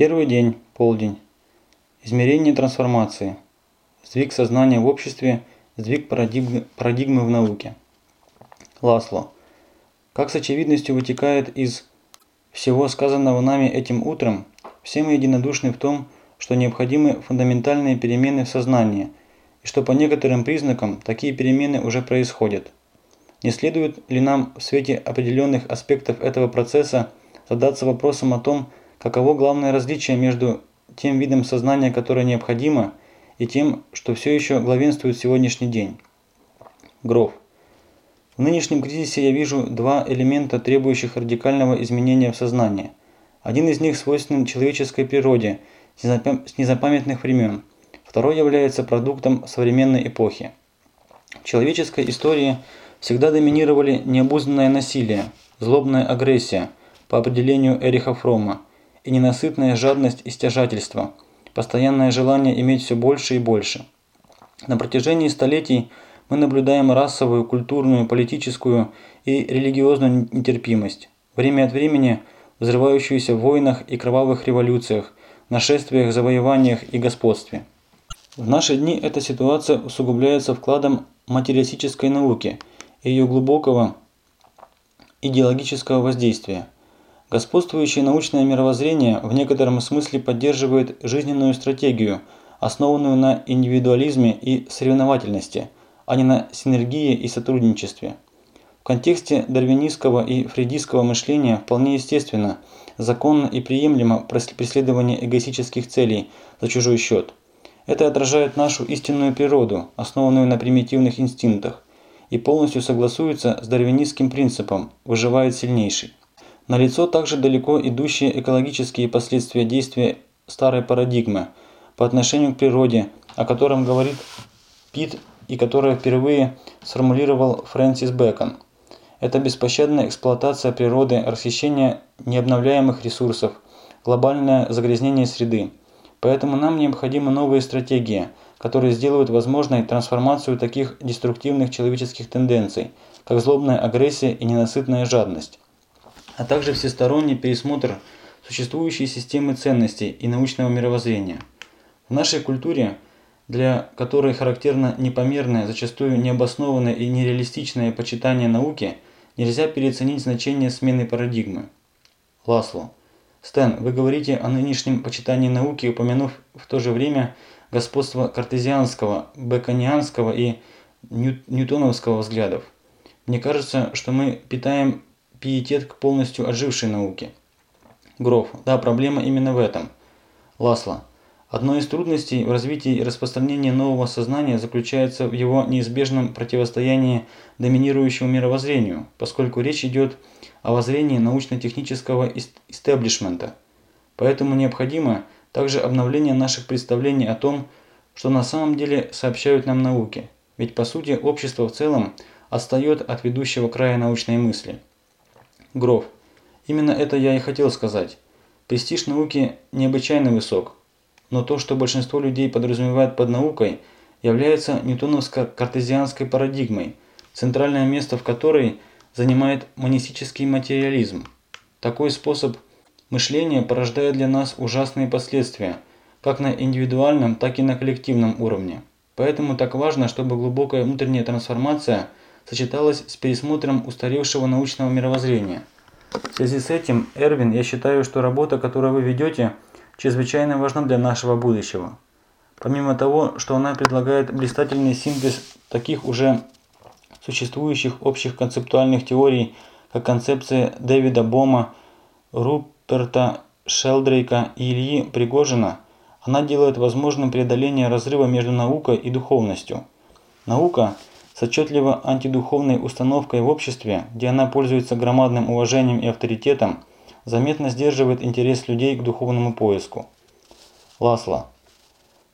Первый день, полдень. Измерение трансформации. Сдвиг сознания в обществе, сдвиг парадигмы, парадигмы в науке. Ласло. Как с очевидностью вытекает из всего сказанного нами этим утром, все мы единодушны в том, что необходимы фундаментальные перемены в сознании, и что по некоторым признакам такие перемены уже происходят. Не следует ли нам в свете определенных аспектов этого процесса задаться вопросом о том, каково главное различие между тем видом сознания, которое необходимо, и тем, что все еще главенствует сегодняшний день? Гров. В нынешнем кризисе я вижу два элемента, требующих радикального изменения в сознании. Один из них свойственен человеческой природе с незапамятных времен, второй является продуктом современной эпохи. В человеческой истории – всегда доминировали необузданное насилие, злобная агрессия, по определению Эриха Фрома, и ненасытная жадность и стяжательство, постоянное желание иметь все больше и больше. На протяжении столетий мы наблюдаем расовую, культурную, политическую и религиозную нетерпимость, время от времени взрывающуюся в войнах и кровавых революциях, нашествиях, завоеваниях и господстве. В наши дни эта ситуация усугубляется вкладом материалистической науки – ее глубокого идеологического воздействия. Господствующее научное мировоззрение в некотором смысле поддерживает жизненную стратегию, основанную на индивидуализме и соревновательности, а не на синергии и сотрудничестве. В контексте дарвинистского и фрейдистского мышления вполне естественно, законно и приемлемо преследование эгоистических целей за чужой счет. Это отражает нашу истинную природу, основанную на примитивных инстинктах, и полностью согласуется с дарвинистским принципом «выживает сильнейший». Налицо также далеко идущие экологические последствия действия старой парадигмы по отношению к природе, о котором говорит Пит и которое впервые сформулировал Фрэнсис Бэкон. Это беспощадная эксплуатация природы, расхищение необновляемых ресурсов, глобальное загрязнение среды. Поэтому нам необходимы новые стратегии – которые сделают возможной трансформацию таких деструктивных человеческих тенденций, как злобная агрессия и ненасытная жадность, а также всесторонний пересмотр существующей системы ценностей и научного мировоззрения. В нашей культуре, для которой характерно непомерное, зачастую необоснованное и нереалистичное почитание науки, нельзя переоценить значение смены парадигмы. Ласло. Стэн, вы говорите о нынешнем почитании науки, упомянув в то же время господство картезианского, беконианского и ньютоновского взглядов. Мне кажется, что мы питаем пиетет к полностью отжившей науке. Гроф. Да, проблема именно в этом. Ласло. Одной из трудностей в развитии и распространении нового сознания заключается в его неизбежном противостоянии доминирующему мировоззрению, поскольку речь идет о воззрении научно-технического истеблишмента. Поэтому необходимо – также обновление наших представлений о том, что на самом деле сообщают нам науки, ведь по сути общество в целом отстает от ведущего края научной мысли. Гров. Именно это я и хотел сказать. Престиж науки необычайно высок, но то, что большинство людей подразумевает под наукой, является ньютоновско-картезианской парадигмой, центральное место в которой занимает монистический материализм. Такой способ – Мышление порождает для нас ужасные последствия, как на индивидуальном, так и на коллективном уровне. Поэтому так важно, чтобы глубокая внутренняя трансформация сочеталась с пересмотром устаревшего научного мировоззрения. В связи с этим, Эрвин, я считаю, что работа, которую вы ведете, чрезвычайно важна для нашего будущего. Помимо того, что она предлагает блистательный синтез таких уже существующих общих концептуальных теорий, как концепция Дэвида Бома, Руп Перта Шелдрейка и Ильи Пригожина, она делает возможным преодоление разрыва между наукой и духовностью. Наука с отчетливо антидуховной установкой в обществе, где она пользуется громадным уважением и авторитетом, заметно сдерживает интерес людей к духовному поиску. Ласло.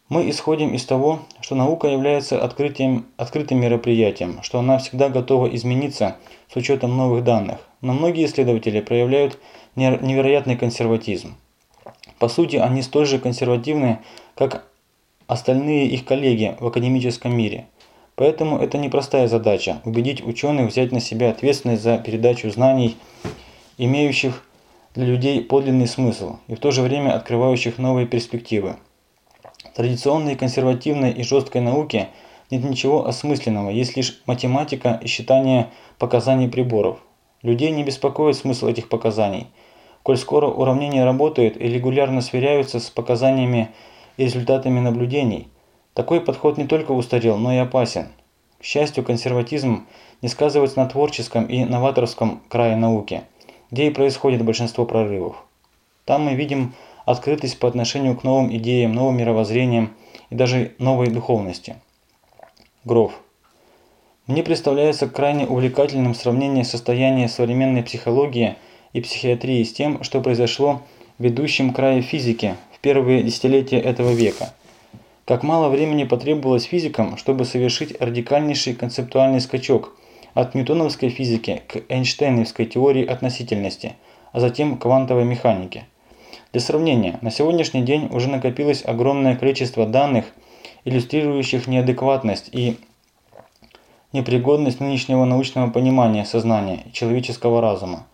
Мы исходим из того, что наука является открытием, открытым мероприятием, что она всегда готова измениться с учетом новых данных. Но многие исследователи проявляют невероятный консерватизм. По сути, они столь же консервативны, как остальные их коллеги в академическом мире. Поэтому это непростая задача – убедить ученых взять на себя ответственность за передачу знаний, имеющих для людей подлинный смысл и в то же время открывающих новые перспективы. В традиционной, консервативной и жесткой науке нет ничего осмысленного, есть лишь математика и считание показаний приборов. Людей не беспокоит смысл этих показаний. Коль скоро уравнения работают и регулярно сверяются с показаниями и результатами наблюдений, такой подход не только устарел, но и опасен. К счастью, консерватизм не сказывается на творческом и новаторском крае науки, где и происходит большинство прорывов. Там мы видим открытость по отношению к новым идеям, новым мировоззрениям и даже новой духовности. Гров. Мне представляется крайне увлекательным сравнение состояния современной психологии и психиатрии с тем, что произошло в ведущем крае физики в первые десятилетия этого века. Как мало времени потребовалось физикам, чтобы совершить радикальнейший концептуальный скачок от ньютоновской физики к Эйнштейновской теории относительности, а затем квантовой механике. Для сравнения, на сегодняшний день уже накопилось огромное количество данных, иллюстрирующих неадекватность и непригодность нынешнего научного понимания сознания и человеческого разума.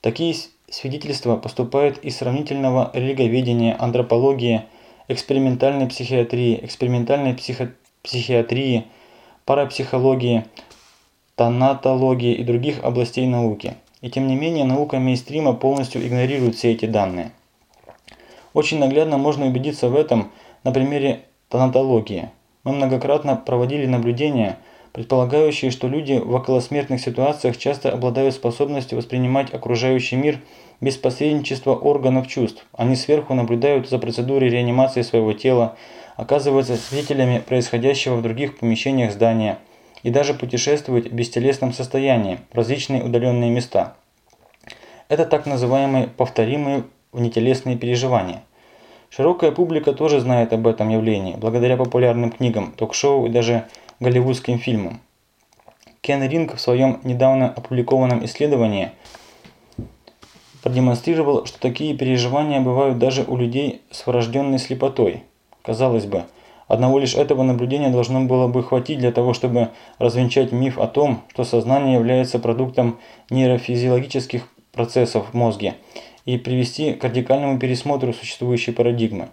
Такие свидетельства поступают из сравнительного религоведения, антропологии, экспериментальной психиатрии, экспериментальной психо психиатрии, парапсихологии, тонатологии и других областей науки. И тем не менее наука мейнстрима полностью игнорирует все эти данные. Очень наглядно можно убедиться в этом на примере тонатологии. Мы многократно проводили наблюдения – предполагающие, что люди в околосмертных ситуациях часто обладают способностью воспринимать окружающий мир без посредничества органов чувств. Они сверху наблюдают за процедурой реанимации своего тела, оказываются свидетелями происходящего в других помещениях здания и даже путешествуют в бестелесном состоянии в различные удаленные места. Это так называемые повторимые внетелесные переживания. Широкая публика тоже знает об этом явлении, благодаря популярным книгам, ток-шоу и даже голливудским фильмам. Кен Ринг в своем недавно опубликованном исследовании продемонстрировал, что такие переживания бывают даже у людей с врожденной слепотой. Казалось бы, одного лишь этого наблюдения должно было бы хватить для того, чтобы развенчать миф о том, что сознание является продуктом нейрофизиологических процессов в мозге и привести к радикальному пересмотру существующей парадигмы.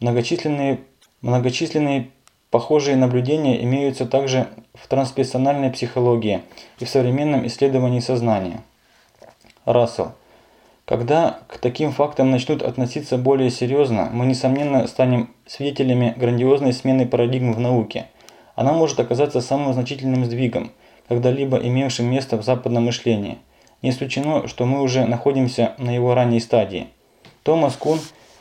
Многочисленные, многочисленные Похожие наблюдения имеются также в трансперсональной психологии и в современном исследовании сознания. Рассел. Когда к таким фактам начнут относиться более серьезно, мы, несомненно, станем свидетелями грандиозной смены парадигм в науке. Она может оказаться самым значительным сдвигом, когда-либо имевшим место в западном мышлении. Не исключено, что мы уже находимся на его ранней стадии. Томас Кун,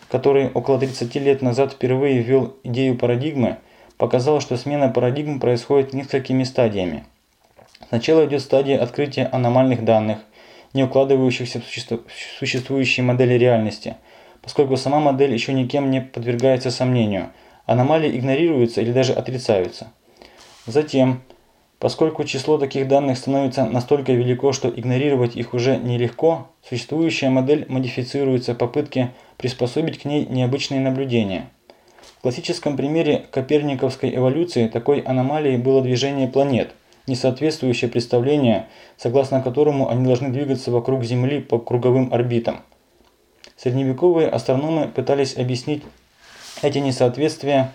который около 30 лет назад впервые ввел идею парадигмы, показал, что смена парадигм происходит несколькими стадиями. Сначала идет стадия открытия аномальных данных, не укладывающихся в существующие модели реальности, поскольку сама модель еще никем не подвергается сомнению, аномалии игнорируются или даже отрицаются. Затем, поскольку число таких данных становится настолько велико, что игнорировать их уже нелегко, существующая модель модифицируется в попытке приспособить к ней необычные наблюдения – в классическом примере коперниковской эволюции такой аномалией было движение планет, не соответствующее представлению, согласно которому они должны двигаться вокруг Земли по круговым орбитам. Средневековые астрономы пытались объяснить эти несоответствия,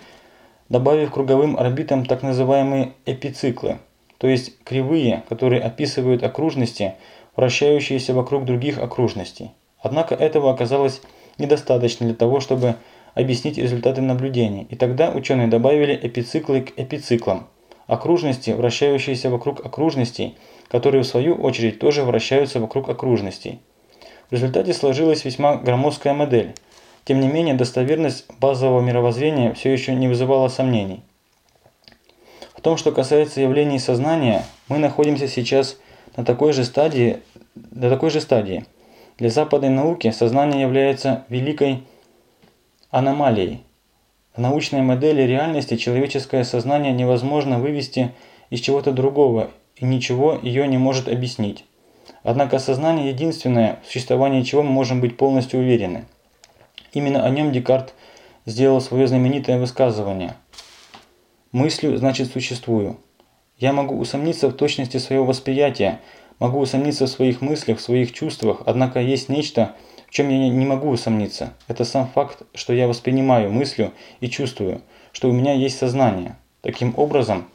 добавив круговым орбитам так называемые эпициклы, то есть кривые, которые описывают окружности, вращающиеся вокруг других окружностей. Однако этого оказалось недостаточно для того, чтобы объяснить результаты наблюдений, и тогда ученые добавили эпициклы к эпициклам, окружности, вращающиеся вокруг окружностей, которые в свою очередь тоже вращаются вокруг окружностей. В результате сложилась весьма громоздкая модель. Тем не менее, достоверность базового мировоззрения все еще не вызывала сомнений. В том, что касается явлений сознания, мы находимся сейчас на такой же стадии, на такой же стадии. Для западной науки сознание является великой аномалией. В научной модели реальности человеческое сознание невозможно вывести из чего-то другого, и ничего ее не может объяснить. Однако сознание единственное, в существовании чего мы можем быть полностью уверены. Именно о нем Декарт сделал свое знаменитое высказывание. «Мыслю, значит, существую». Я могу усомниться в точности своего восприятия, могу усомниться в своих мыслях, в своих чувствах, однако есть нечто, В чем я не могу усомниться, это сам факт, что я воспринимаю, мыслю и чувствую, что у меня есть сознание. Таким образом,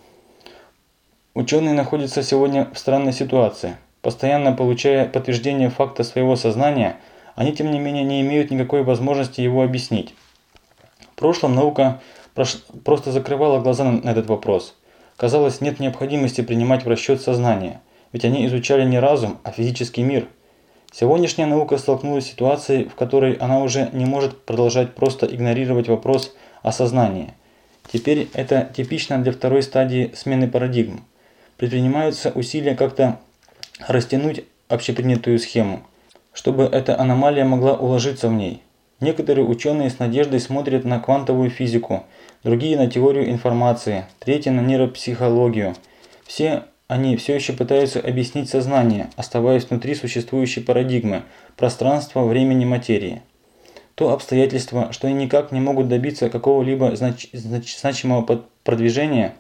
ученые находятся сегодня в странной ситуации. Постоянно получая подтверждение факта своего сознания, они тем не менее не имеют никакой возможности его объяснить. В прошлом наука просто закрывала глаза на этот вопрос. Казалось, нет необходимости принимать в расчет сознание, ведь они изучали не разум, а физический мир – Сегодняшняя наука столкнулась с ситуацией, в которой она уже не может продолжать просто игнорировать вопрос осознания. Теперь это типично для второй стадии смены парадигм. Предпринимаются усилия как-то растянуть общепринятую схему, чтобы эта аномалия могла уложиться в ней. Некоторые ученые с надеждой смотрят на квантовую физику, другие на теорию информации, третьи на нейропсихологию. Все они все еще пытаются объяснить сознание, оставаясь внутри существующей парадигмы пространства, времени, материи. То обстоятельство, что они никак не могут добиться какого-либо знач знач значимого продвижения,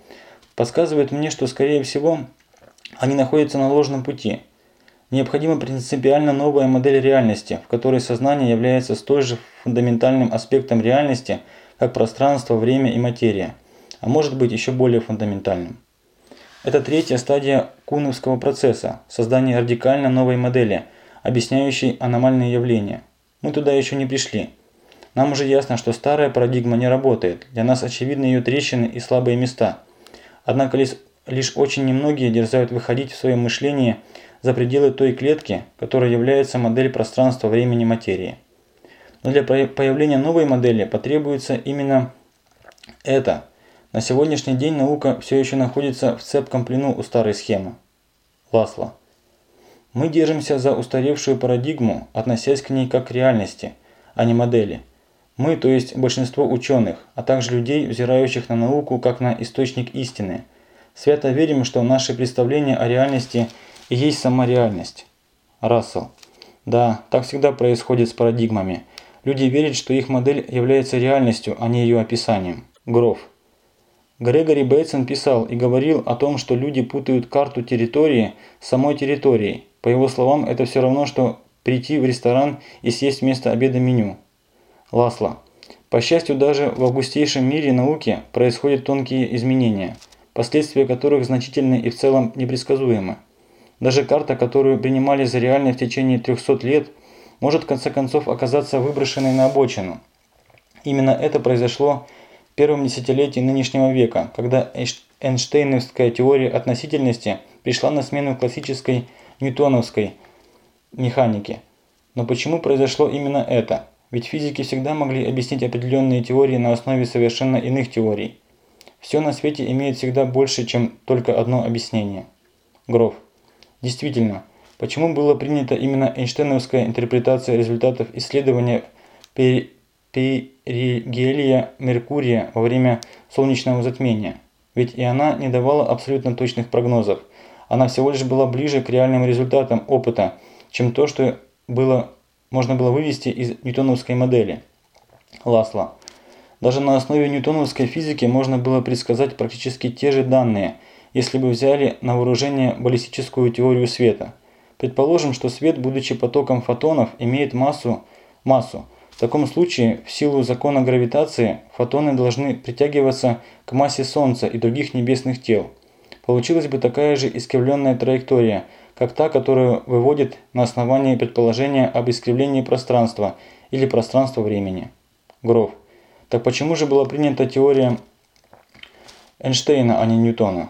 подсказывает мне, что, скорее всего, они находятся на ложном пути. Необходима принципиально новая модель реальности, в которой сознание является столь же фундаментальным аспектом реальности, как пространство, время и материя, а может быть еще более фундаментальным. Это третья стадия куновского процесса – создание радикально новой модели, объясняющей аномальные явления. Мы туда еще не пришли. Нам уже ясно, что старая парадигма не работает, для нас очевидны ее трещины и слабые места. Однако лишь, лишь очень немногие дерзают выходить в своем мышлении за пределы той клетки, которая является модель пространства, времени, материи. Но для появления новой модели потребуется именно это – на сегодняшний день наука все еще находится в цепком плену у старой схемы. Ласло. Мы держимся за устаревшую парадигму, относясь к ней как к реальности, а не модели. Мы, то есть большинство ученых, а также людей, взирающих на науку как на источник истины, свято верим, что наши представления о реальности и есть сама реальность. Рассел. Да, так всегда происходит с парадигмами. Люди верят, что их модель является реальностью, а не ее описанием. Гроф. Грегори Бейтсон писал и говорил о том, что люди путают карту территории с самой территорией. По его словам, это все равно, что прийти в ресторан и съесть вместо обеда меню. Ласло. По счастью, даже в августейшем мире науки происходят тонкие изменения, последствия которых значительны и в целом непредсказуемы. Даже карта, которую принимали за реальной в течение 300 лет, может в конце концов оказаться выброшенной на обочину. Именно это произошло первом десятилетии нынешнего века, когда Эйнштейновская теория относительности пришла на смену классической ньютоновской механике. Но почему произошло именно это? Ведь физики всегда могли объяснить определенные теории на основе совершенно иных теорий. Все на свете имеет всегда больше, чем только одно объяснение. Гроф. Действительно, почему была принята именно Эйнштейновская интерпретация результатов исследования перигелия Меркурия во время солнечного затмения. Ведь и она не давала абсолютно точных прогнозов. Она всего лишь была ближе к реальным результатам опыта, чем то, что было, можно было вывести из ньютоновской модели. Ласло. Даже на основе ньютоновской физики можно было предсказать практически те же данные, если бы взяли на вооружение баллистическую теорию света. Предположим, что свет, будучи потоком фотонов, имеет массу, массу в таком случае, в силу закона гравитации, фотоны должны притягиваться к массе Солнца и других небесных тел. Получилась бы такая же искривленная траектория, как та, которую выводит на основании предположения об искривлении пространства или пространства-времени. Гров. Так почему же была принята теория Эйнштейна, а не Ньютона?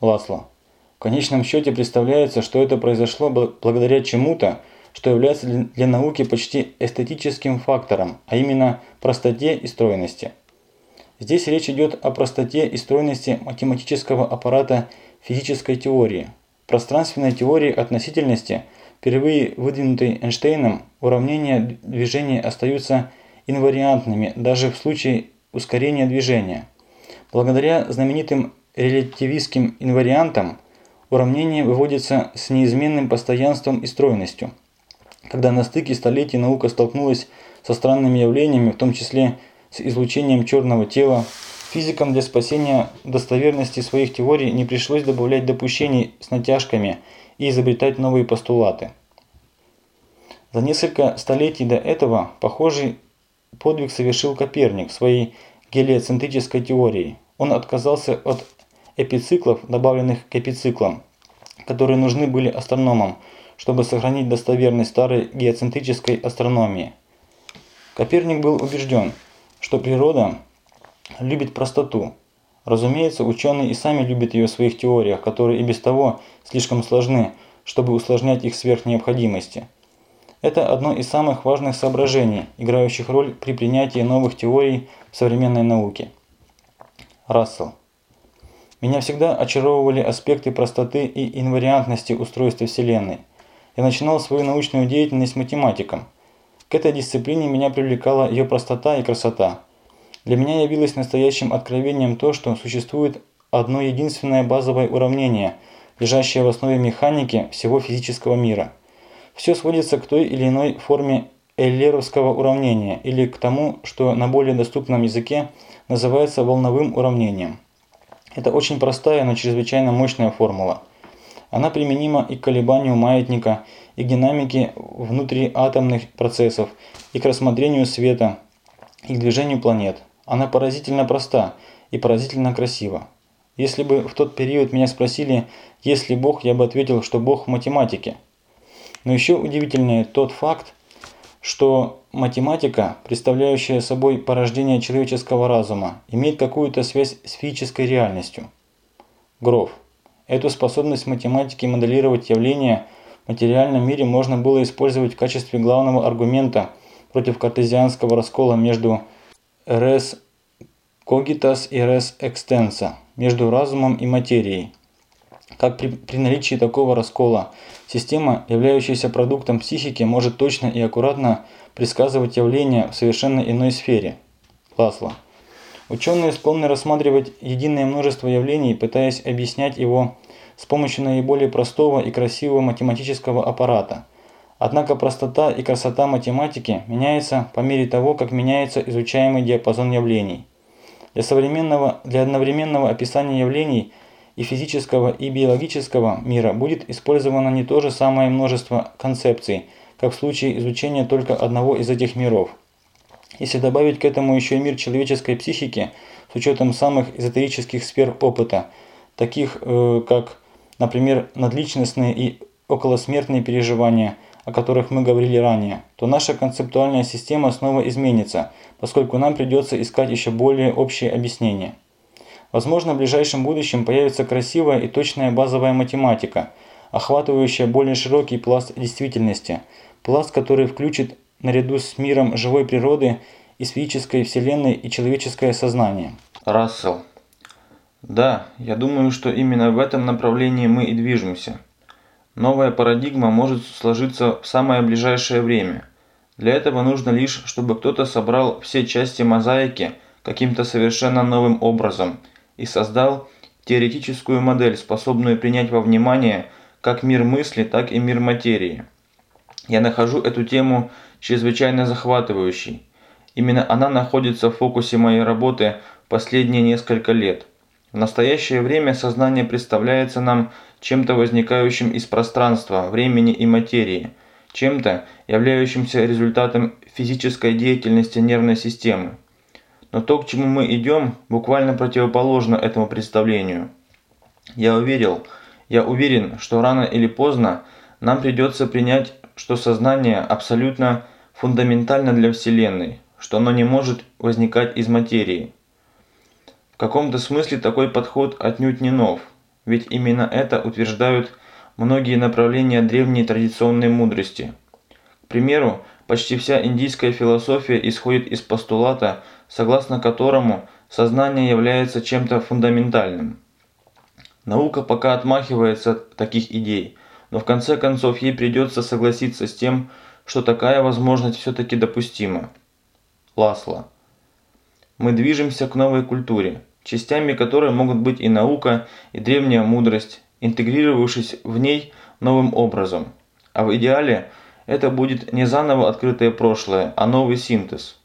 Ласло. В конечном счете представляется, что это произошло благодаря чему-то, что является для науки почти эстетическим фактором, а именно простоте и стройности. Здесь речь идет о простоте и стройности математического аппарата физической теории. Пространственной теории относительности, впервые выдвинутой Эйнштейном, уравнения движения остаются инвариантными даже в случае ускорения движения. Благодаря знаменитым релятивистским инвариантам уравнение выводится с неизменным постоянством и стройностью – когда на стыке столетий наука столкнулась со странными явлениями, в том числе с излучением черного тела, физикам для спасения достоверности своих теорий не пришлось добавлять допущений с натяжками и изобретать новые постулаты. За несколько столетий до этого похожий подвиг совершил Коперник своей гелиоцентрической теорией. Он отказался от эпициклов, добавленных к эпициклам, которые нужны были астрономам, чтобы сохранить достоверность старой геоцентрической астрономии. Коперник был убежден, что природа любит простоту. Разумеется, ученые и сами любят ее в своих теориях, которые и без того слишком сложны, чтобы усложнять их сверх необходимости. Это одно из самых важных соображений, играющих роль при принятии новых теорий в современной науке. Рассел. Меня всегда очаровывали аспекты простоты и инвариантности устройства Вселенной. Я начинал свою научную деятельность математиком. К этой дисциплине меня привлекала ее простота и красота. Для меня явилось настоящим откровением то, что существует одно единственное базовое уравнение, лежащее в основе механики всего физического мира. Все сводится к той или иной форме Эйлеровского уравнения или к тому, что на более доступном языке называется волновым уравнением. Это очень простая, но чрезвычайно мощная формула. Она применима и к колебанию маятника, и к динамике внутриатомных процессов, и к рассмотрению света, и к движению планет. Она поразительно проста и поразительно красива. Если бы в тот период меня спросили, есть ли Бог, я бы ответил, что Бог в математике. Но еще удивительнее тот факт, что математика, представляющая собой порождение человеческого разума, имеет какую-то связь с физической реальностью. Гров. Эту способность математики моделировать явления в материальном мире можно было использовать в качестве главного аргумента против картезианского раскола между res cogitas и res extensa, между разумом и материей. Как при, при наличии такого раскола – Система, являющаяся продуктом психики, может точно и аккуратно предсказывать явления в совершенно иной сфере. Ласло. Ученые склонны рассматривать единое множество явлений, пытаясь объяснять его с помощью наиболее простого и красивого математического аппарата. Однако простота и красота математики меняется по мере того, как меняется изучаемый диапазон явлений. Для современного, для одновременного описания явлений – и физического, и биологического мира будет использовано не то же самое множество концепций, как в случае изучения только одного из этих миров. Если добавить к этому еще и мир человеческой психики, с учетом самых эзотерических сфер опыта, таких э, как, например, надличностные и околосмертные переживания, о которых мы говорили ранее, то наша концептуальная система снова изменится, поскольку нам придется искать еще более общие объяснения. Возможно, в ближайшем будущем появится красивая и точная базовая математика, охватывающая более широкий пласт действительности, пласт, который включит наряду с миром живой природы и с физической вселенной и человеческое сознание. Рассел. Да, я думаю, что именно в этом направлении мы и движемся. Новая парадигма может сложиться в самое ближайшее время. Для этого нужно лишь, чтобы кто-то собрал все части мозаики каким-то совершенно новым образом – и создал теоретическую модель, способную принять во внимание как мир мысли, так и мир материи. Я нахожу эту тему чрезвычайно захватывающей. Именно она находится в фокусе моей работы последние несколько лет. В настоящее время сознание представляется нам чем-то возникающим из пространства, времени и материи, чем-то, являющимся результатом физической деятельности нервной системы. Но то, к чему мы идем, буквально противоположно этому представлению. Я уверил, я уверен, что рано или поздно нам придется принять, что сознание абсолютно фундаментально для Вселенной, что оно не может возникать из материи. В каком-то смысле такой подход отнюдь не нов, ведь именно это утверждают многие направления древней традиционной мудрости. К примеру, почти вся индийская философия исходит из постулата – согласно которому сознание является чем-то фундаментальным. Наука пока отмахивается от таких идей, но в конце концов ей придется согласиться с тем, что такая возможность все-таки допустима. Ласло. Мы движемся к новой культуре, частями которой могут быть и наука, и древняя мудрость, интегрировавшись в ней новым образом. А в идеале это будет не заново открытое прошлое, а новый синтез.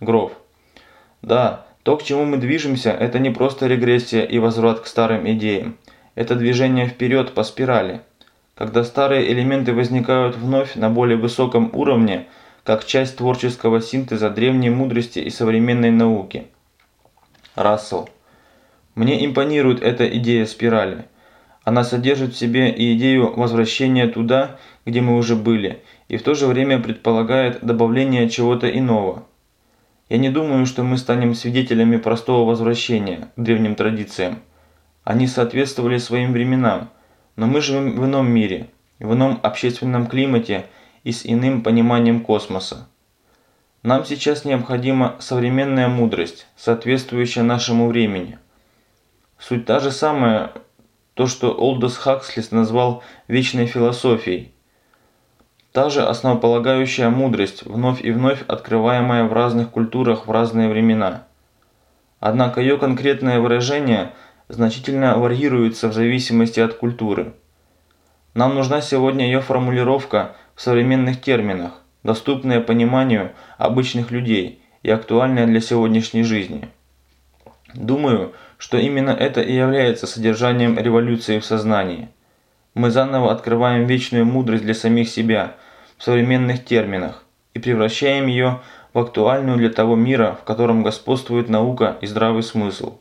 Гров. Да, то, к чему мы движемся, это не просто регрессия и возврат к старым идеям. Это движение вперед по спирали. Когда старые элементы возникают вновь на более высоком уровне, как часть творческого синтеза древней мудрости и современной науки. Рассел. Мне импонирует эта идея спирали. Она содержит в себе и идею возвращения туда, где мы уже были, и в то же время предполагает добавление чего-то иного. Я не думаю, что мы станем свидетелями простого возвращения к древним традициям. Они соответствовали своим временам, но мы живем в ином мире, в ином общественном климате и с иным пониманием космоса. Нам сейчас необходима современная мудрость, соответствующая нашему времени. Суть та же самая, то, что Олдос Хакслис назвал вечной философией. Та же основополагающая мудрость, вновь и вновь открываемая в разных культурах в разные времена. Однако ее конкретное выражение – значительно варьируется в зависимости от культуры. Нам нужна сегодня ее формулировка в современных терминах, доступная пониманию обычных людей и актуальная для сегодняшней жизни. Думаю, что именно это и является содержанием революции в сознании. Мы заново открываем вечную мудрость для самих себя в современных терминах и превращаем ее в актуальную для того мира, в котором господствует наука и здравый смысл.